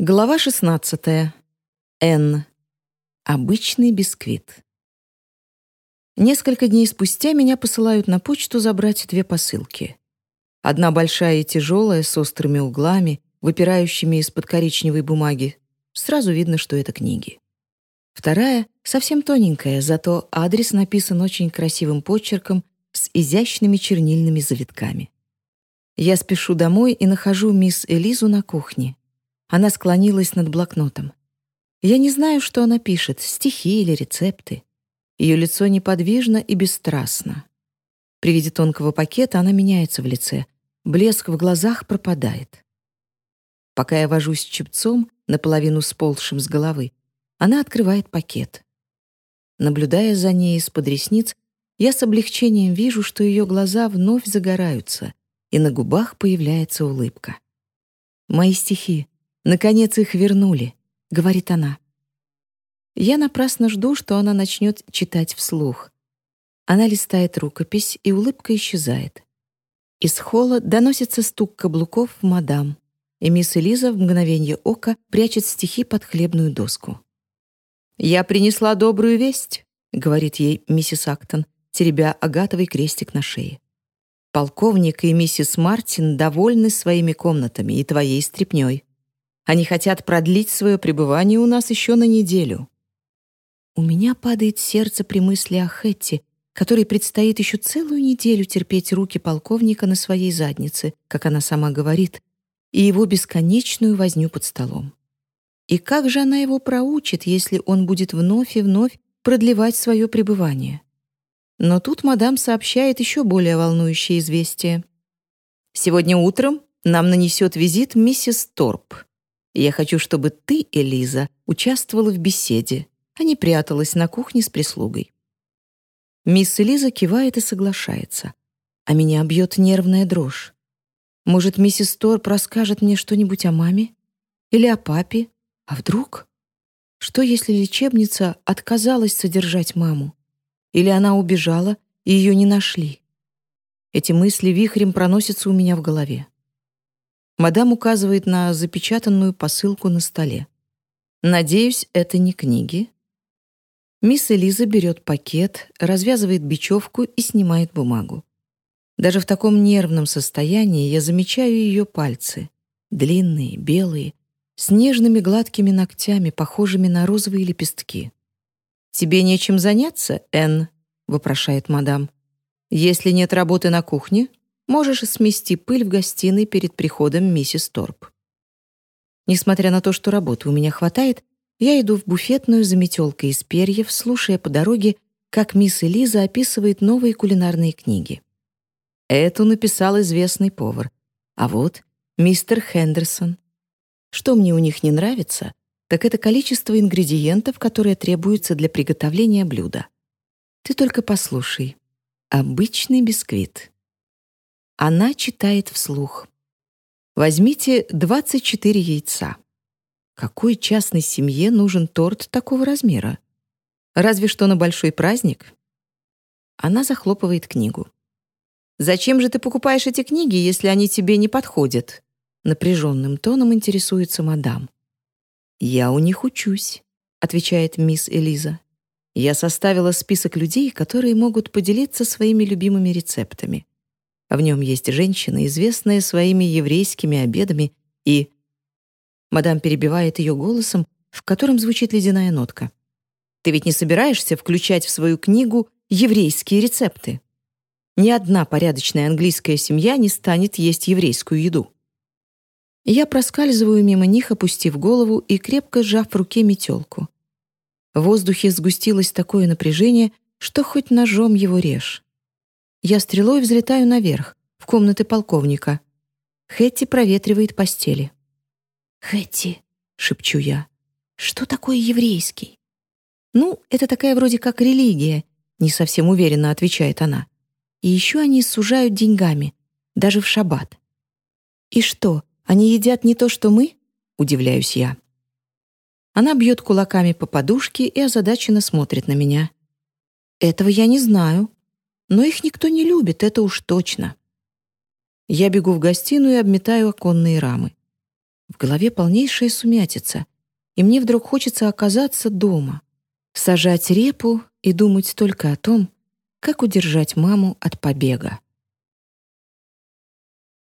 Глава 16. Н. Обычный бисквит. Несколько дней спустя меня посылают на почту забрать две посылки. Одна большая и тяжелая, с острыми углами, выпирающими из-под коричневой бумаги. Сразу видно, что это книги. Вторая — совсем тоненькая, зато адрес написан очень красивым почерком с изящными чернильными завитками. Я спешу домой и нахожу мисс Элизу на кухне. Она склонилась над блокнотом. Я не знаю, что она пишет, стихи или рецепты. Ее лицо неподвижно и бесстрастно. При виде тонкого пакета она меняется в лице. Блеск в глазах пропадает. Пока я вожусь чепцом, наполовину сползшим с головы, она открывает пакет. Наблюдая за ней из-под ресниц, я с облегчением вижу, что ее глаза вновь загораются, и на губах появляется улыбка. Мои стихи, Наконец их вернули, говорит она. Я напрасно жду, что она начнет читать вслух. Она листает рукопись, и улыбка исчезает. Из холла доносится стук каблуков в мадам, и мисс Элиза в мгновение ока прячет стихи под хлебную доску. «Я принесла добрую весть», — говорит ей миссис Актон, теребя агатовый крестик на шее. «Полковник и миссис Мартин довольны своими комнатами и твоей стряпнёй. Они хотят продлить свое пребывание у нас еще на неделю. У меня падает сердце при мысли о Хэтти, которой предстоит еще целую неделю терпеть руки полковника на своей заднице, как она сама говорит, и его бесконечную возню под столом. И как же она его проучит, если он будет вновь и вновь продлевать свое пребывание? Но тут мадам сообщает еще более волнующее известие. «Сегодня утром нам нанесет визит миссис Торп. Я хочу, чтобы ты, Элиза, участвовала в беседе, а не пряталась на кухне с прислугой». Мисс Элиза кивает и соглашается, а меня бьет нервная дрожь. Может, миссис Торп расскажет мне что-нибудь о маме? Или о папе? А вдруг? Что, если лечебница отказалась содержать маму? Или она убежала, и ее не нашли? Эти мысли вихрем проносятся у меня в голове. Мадам указывает на запечатанную посылку на столе. «Надеюсь, это не книги?» Мисс Элиза берет пакет, развязывает бечевку и снимает бумагу. Даже в таком нервном состоянии я замечаю ее пальцы. Длинные, белые, с нежными гладкими ногтями, похожими на розовые лепестки. «Тебе нечем заняться, Энн?» — вопрошает мадам. «Если нет работы на кухне, Можешь смести пыль в гостиной перед приходом миссис Торп. Несмотря на то, что работы у меня хватает, я иду в буфетную за метелкой из перьев, слушая по дороге, как мисс Элиза описывает новые кулинарные книги. Эту написал известный повар. А вот мистер Хендерсон. Что мне у них не нравится, так это количество ингредиентов, которые требуются для приготовления блюда. Ты только послушай. Обычный бисквит. Она читает вслух. Возьмите 24 яйца. Какой частной семье нужен торт такого размера? Разве что на большой праздник? Она захлопывает книгу. «Зачем же ты покупаешь эти книги, если они тебе не подходят?» Напряженным тоном интересуется мадам. «Я у них учусь», — отвечает мисс Элиза. «Я составила список людей, которые могут поделиться своими любимыми рецептами. В нем есть женщина, известная своими еврейскими обедами, и... Мадам перебивает ее голосом, в котором звучит ледяная нотка. «Ты ведь не собираешься включать в свою книгу еврейские рецепты? Ни одна порядочная английская семья не станет есть еврейскую еду». Я проскальзываю мимо них, опустив голову и крепко сжав в руке метелку. В воздухе сгустилось такое напряжение, что хоть ножом его режь. Я стрелой взлетаю наверх, в комнаты полковника. Хэтти проветривает постели. «Хэтти», — шепчу я, — «что такое еврейский?» «Ну, это такая вроде как религия», — не совсем уверенно отвечает она. «И еще они сужают деньгами, даже в шаббат». «И что, они едят не то, что мы?» — удивляюсь я. Она бьет кулаками по подушке и озадаченно смотрит на меня. «Этого я не знаю», но их никто не любит, это уж точно. Я бегу в гостиную и обметаю оконные рамы. В голове полнейшая сумятица, и мне вдруг хочется оказаться дома, сажать репу и думать только о том, как удержать маму от побега.